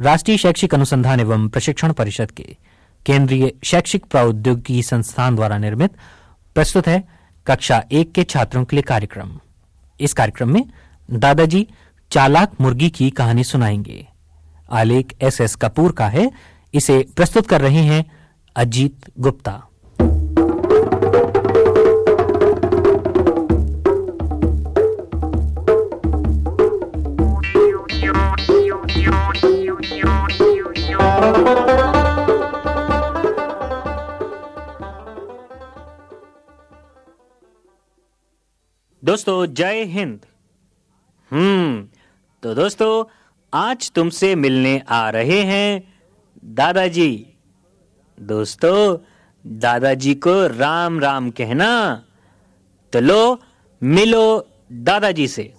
राष्ट्रीय शैक्षिक अनुसंधान एवं प्रशिक्षण परिषद के केंद्रीय शैक्षिक प्रौद्योगिकी संस्थान द्वारा निर्मित प्रस्तुत है कक्षा एक के छात्रों के लिए कार्यक्रम। इस कार्यक्रम में दादाजी चालाक मुर्गी की कहानी सुनाएँगे। आलेख एस एस कपूर का है। इसे प्रस्तुत कर रहे हैं अजीत गुप्ता। दोस्तों, जय हिंद। हम्म तो दोस्तों, आज तुमसे मिलने आ रहे हैं दादाजी। दोस्तों, दादाजी को राम राम कहना। तो लो, मिलो दादाजी से।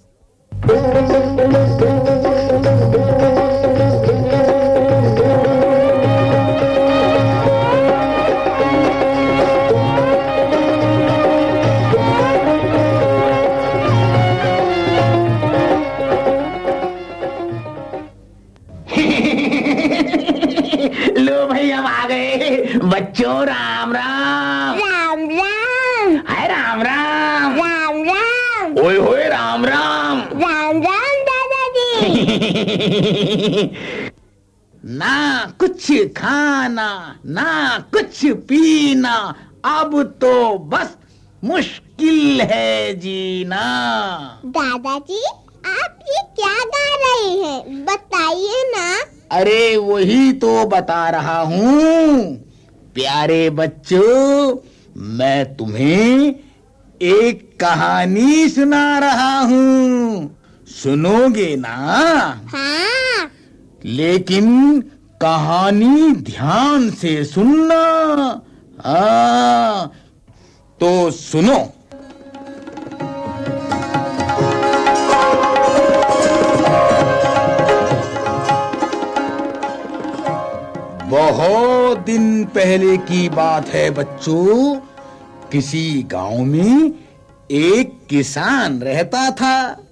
राम राम दादाजी ना कुछ खाना ना कुछ पीना अब तो बस मुश्किल है जीना। दादाजी आप ये क्या गा रहे हैं? बताइए ना। अरे वही तो बता रहा हूँ। प्यारे बच्चों मैं तुम्हें एक कहानी सुना रहा हूँ। सुनोगे ना? हाँ। लेकिन कहानी ध्यान से सुनना। हाँ तो सुनो। बहुत दिन पहले की बात है बच्चों। किसी गाँव में एक किसान रहता था।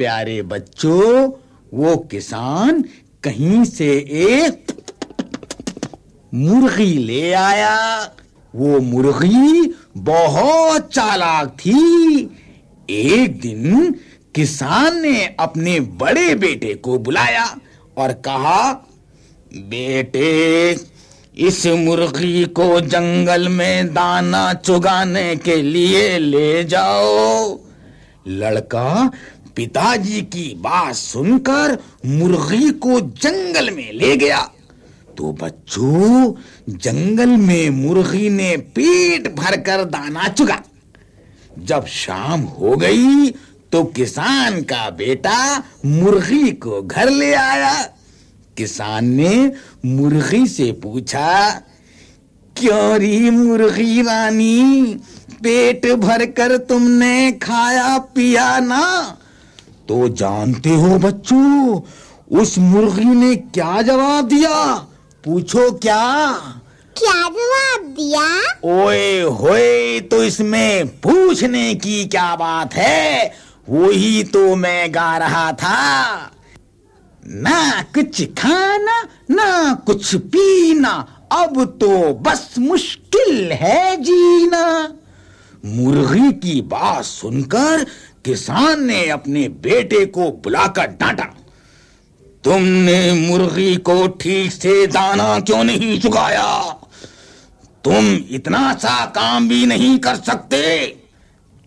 प्यारे बच्चों, वो किसान कहीं से एक मुर्गी ले आया। वो मुर्गी बहुत चालाक थी। एक दिन किसान ने अपने बड़े बेटे को बुलाया और कहा, बेटे, इस मुर्गी को जंगल में दाना चुगाने के लिए ले जाओ। लड़का पिताजी की बात सुनकर मुर्गी को जंगल में ले गया। तो बच्चों, जंगल में मुर्गी ने पेट भरकर दाना चुगा। जब शाम हो गई तो किसान का बेटा मुर्गी को घर ले आया। किसान ने मुर्गी से पूछा, क्यों री मुर्गी रानी? पेट भरकर तुमने खाया पिया ना? तो जानते हो बच्चों उस मुर्गी ने क्या जवाब दिया? पूछो क्या? क्या जवाब दिया? ओए होए तो इसमें पूछने की क्या बात है? वही तो मैं गा रहा था। ना कुछ खाना ना कुछ पीना अब तो बस मुश्किल है जीना। मुर्गी की बात सुनकर किसान ने अपने बेटे को बुलाकर डांटा। तुमने मुर्गी को ठीक से दाना क्यों नहीं चुकाया तुम इतना सा काम भी नहीं कर सकते।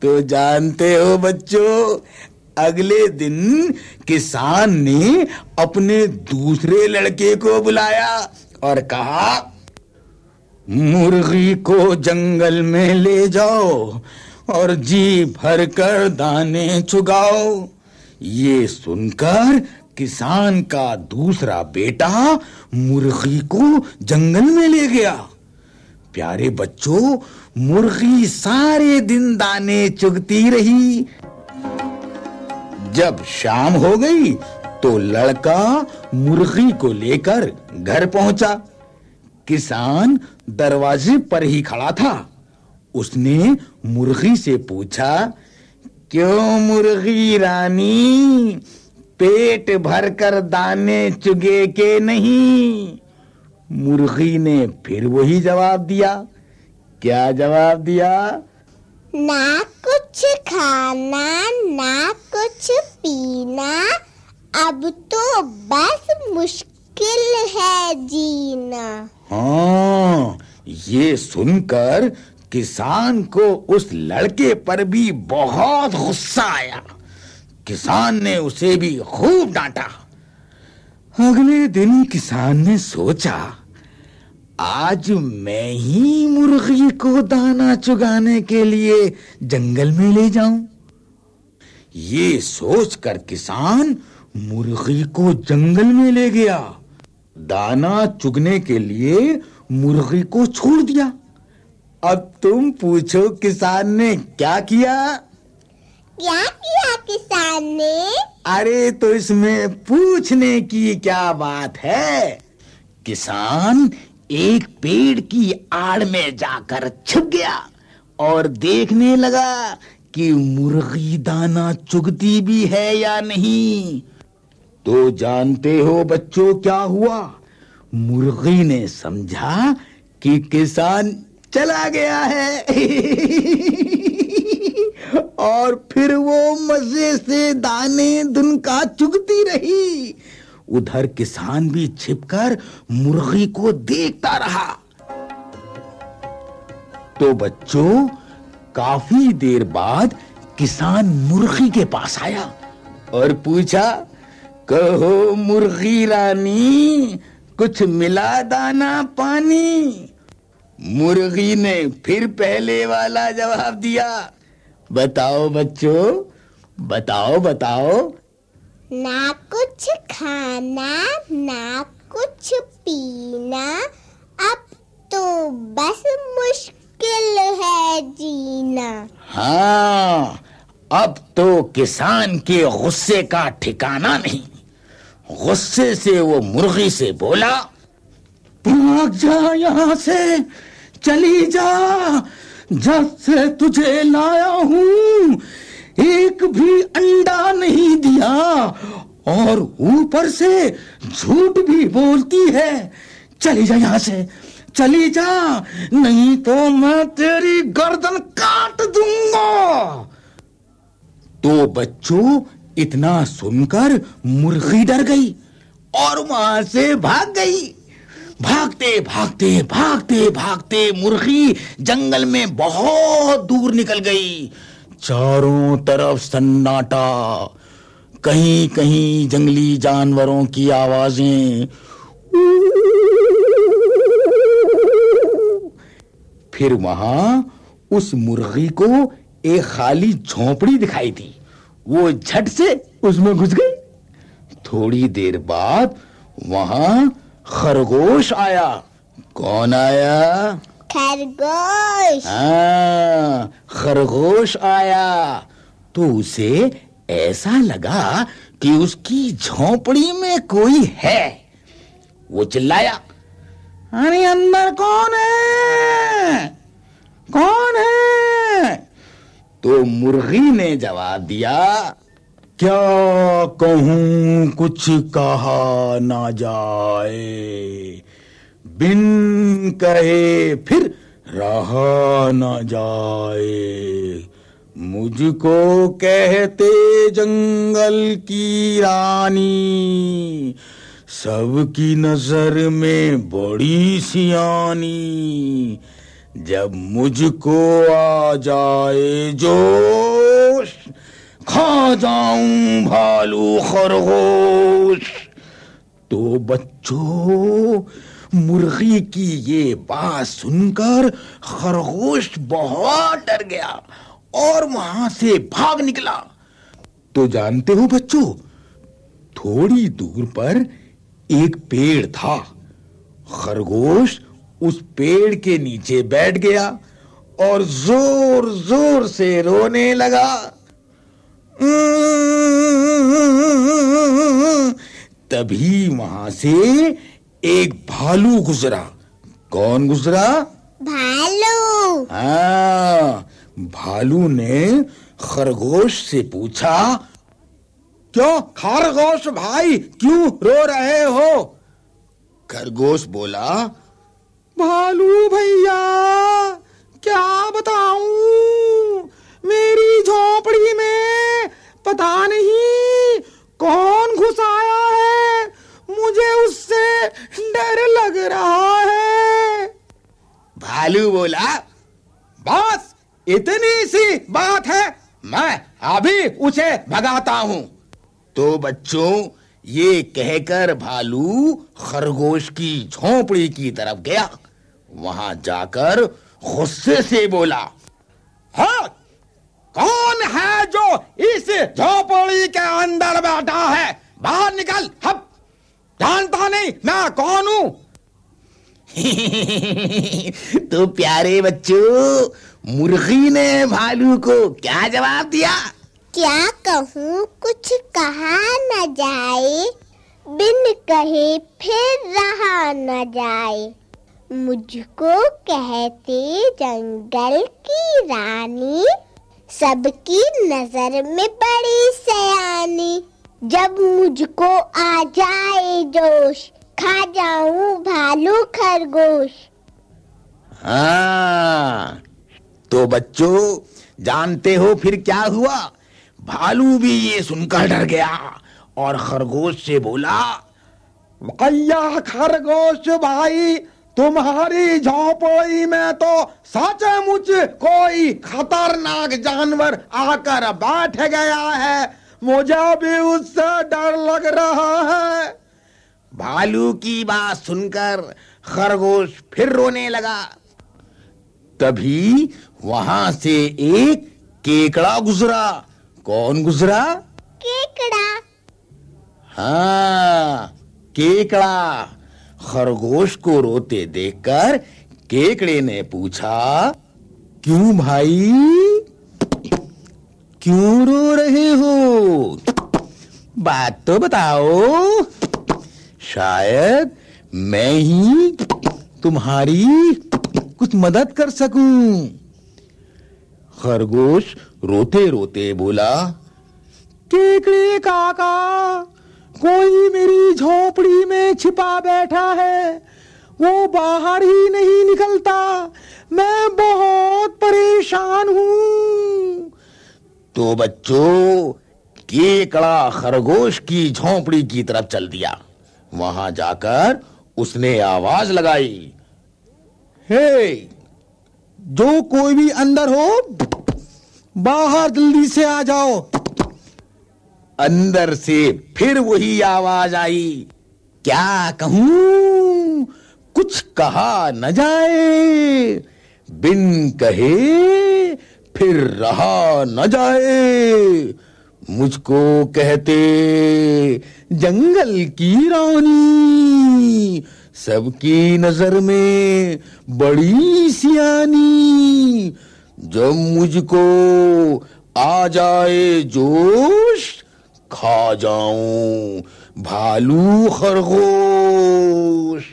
तो जानते हो बच्चों, अगले दिन किसान ने अपने दूसरे लड़के को बुलाया और कहा, मुर्गी को जंगल में ले जाओ और जी भर कर दाने चुगाओ ये सुनकर किसान का दूसरा बेटा मुर्गी को जंगल में ले गया। प्यारे बच्चों, मुर्गी सारे दिन दाने चुगती रही। जब शाम हो गई तो लड़का मुर्गी को लेकर घर पहुँचा। किसान दरवाजे पर ही खड़ा था। उसने मुर्गी से पूछा क्यों मुर्गी रानी? पेट भर कर दाने चुगे के नहीं? मुर्गी ने फिर वही जवाब दिया। क्या जवाब दिया? ना कुछ खाना ना कुछ पीना अब तो बस मुश्किल है जीना। हाँ ये सुनकर किसान को उस लड़के पर भी बहुत गुस्सा आया। किसान ने उसे भी खूब डांटा। अगले दिन किसान ने सोचा, आज मैं ही मुर्गी को दाना चुगाने के लिए जंगल में ले जाऊँ। ये सोचकर किसान मुर्गी को जंगल में ले गया। दाना चुगने के लिए मुर्गी को छोड़ दिया। अब तुम पूछो किसान ने क्या किया? क्या किया किसान ने? अरे तो इसमें पूछने की क्या बात है? किसान एक पेड़ की आड़ में जाकर छिप गया और देखने लगा कि मुर्गी दाना चुगती भी है या नहीं। तो जानते हो बच्चों क्या हुआ? मुर्गी ने समझा कि किसान चला गया है। और फिर वो मज़े से दाने दुनका चुगती रही। उधर किसान भी छिपकर मुर्गी को देखता रहा। तो बच्चों, काफ़ी देर बाद किसान मुर्गी के पास आया और पूछा, कहो मुर्गी रानी, कुछ मिला दाना पानी? मुर्गी ने फिर पहले वाला जवाब दिया। बताओ बच्चों बताओ बताओ। ना कुछ खाना ना कुछ पीना अब तो बस मुश्किल है जीना। हाँ अब तो किसान के गुस्से का ठिकाना नहीं। गुस्से से वो मुर्गी से बोला भाग जा यहाँ से, चली जा। जब से तुझे लाया हूँ, एक भी अंडा नहीं दिया। और ऊपर से झूठ भी बोलती है, चली जा यहाँ से, चली जा। नहीं तो मैं तेरी गर्दन काट दूँगा। तो बच्चों, इतना सुनकर मुर्गी डर गई और वहाँ से भाग गई। भागते भागते भागते भागते मुर्गी जंगल में बहुत दूर निकल गई। चारों तरफ़ सन्नाटा। कहीं कहीं जंगली जानवरों की आवाज़ें। फिर वहाँ उस मुर्गी को एक खाली झोपड़ी दिखाई दी। वो झट से उसमें घुस गई। थोड़ी देर बाद वहाँ खरगोश आया। कौन आया? खरगोश। हाँ खरगोश आया। तो उसे ऐसा लगा कि उसकी झोपड़ी में कोई है। वो चिल्लाया अरे अंदर कौन है? कौन है? तो मुर्गी ने जवाब दिया क्या कहूँ, कुछ कहा ना जाए। बिन कहे फिर रहा ना जाए। मुझको कहते जंगल की रानी, सबकी नज़र में बड़ी सियानी जब मुझको आ जाए जोश खा जाऊँ भालू खरगोश। तो बच्चों, मुर्गी की ये बात सुनकर खरगोश बहुत डर गया और वहाँ से भाग निकला। तो जानते हो बच्चों, थोड़ी दूर पर एक पेड़ था। खरगोश उस पेड़ के नीचे बैठ गया और ज़ोर ज़ोर से रोने लगा। तभी वहाँ से एक भालू गुजरा। कौन गुजरा? भालू। हाँ भालू ने खरगोश से पूछा क्यों खरगोश भाई क्यों रो रहे हो? खरगोश बोला भालू भैया क्या बताऊँ मेरी झोपड़ी में पता नहीं कौन घुस आया है मुझे उससे डर लग रहा है भालू बोला बस इतनी सी बात है, मैं अभी उसे भगाता हूँ। तो बच्चों, ये कहकर भालू खरगोश की झोपड़ी की तरफ़ गया। वहाँ जाकर गुस्से से बोला हाँ कौन है जो इस झोपड़ी के अंदर बैठा है? बाहर निकल हब जानता नहीं मैं कौन हूँ? तो प्यारे बच्चों मुर्गी ने भालू को क्या जवाब दिया? क्या कहूँ कुछ कहा न जाए बिन कहे फिर रहा न जाए। मुझको कहते जंगल की रानी सबकी नज़र में बड़ी सयानी। जब मुझको आ जाए जोश खा जाऊँ भालू खरगोश। हाँ तो बच्चों जानते हो फिर क्या हुआ? भालू भी ये सुनकर डर गया और खरगोश से बोला भैया खरगोश भाई तुम्हारी झोपड़ी में तो सचमुच कोई खतरनाक जानवर आकर बैठ गया है। मुझे भी उससे डर लग रहा है। भालू की बात सुनकर खरगोश फिर रोने लगा। तभी वहाँ से एक केकड़ा गुजरा। कौन गुजरा? केकड़ा। हाँ केकड़ा। खरगोश को रोते देखकर केकड़े ने पूछा क्यों भाई? क्यों रो रहे हो? बात तो बताओ। शायद मैं ही तुम्हारी कुछ मदद कर सकूँ। खरगोश रोते रोते बोला, केकड़े काका, कोई मेरी झोपड़ी में छिपा बैठा है, वो बाहर ही नहीं निकलता, मैं बहुत परेशान हूँ। तो बच्चों, केकड़ा खरगोश की झोपड़ी की तरफ़ चल दिया। वहाँ जाकर उसने आवाज़ लगाई, हे जो कोई भी अंदर हो, बाहर जल्दी से आ जाओ। अंदर से फिर वही आवाज़ आई। क्या कहूँ? कुछ कहा न जाए। बिन कहे फिर रहा न जाए। मुझको कहते, जंगल की रानी। सबकी नज़र में बड़ी सियानी जब मुझको आ जाए जोश, खा जाऊँ भालू खरगोश।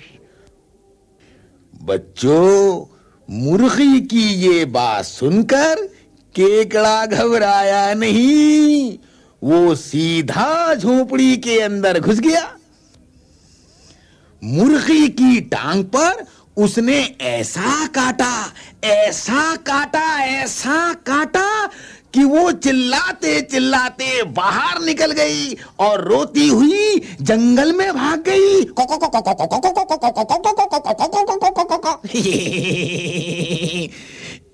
बच्चों, मुर्गी की ये बात सुनकर केकड़ा घबराया नहीं। वो सीधा झोपड़ी के अंदर घुस गया। मुर्गी की टांग पर उसने ऐसा काटा ऐसा काटा ऐसा काटा कि वो चिल्लाते चिल्लाते बाहर निकल गई और रोती हुई जंगल में भाग गई।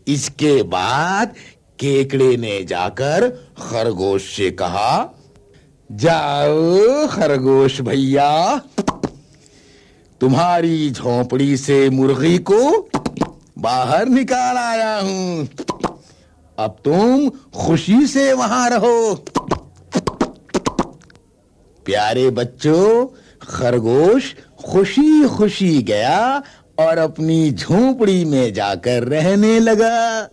इसके बाद केकड़े ने जाकर खरगोश से कहा, जाओ खरगोश भैया, तुम्हारी झोपड़ी से मुर्गी को बाहर निकाल आया हूँ। अब तुम खुशी से वहाँ रहो। प्यारे बच्चों, खरगोश खुशी खुशी गया और अपनी झोपड़ी में जाकर रहने लगा।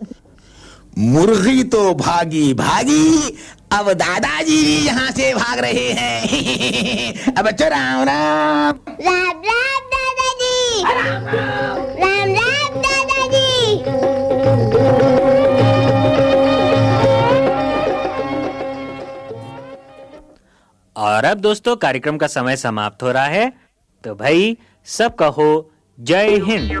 मुर्गी तो भागी भागी अब दादाजी भी यहाँ से भाग रहे हैं। अब बच्चों राम राम। राम राम दादाजी। राम राम दादाजी। और अब दोस्तों कार्यक्रम का समय समाप्त हो रहा है। तो भाई सब कहो जय हिंद।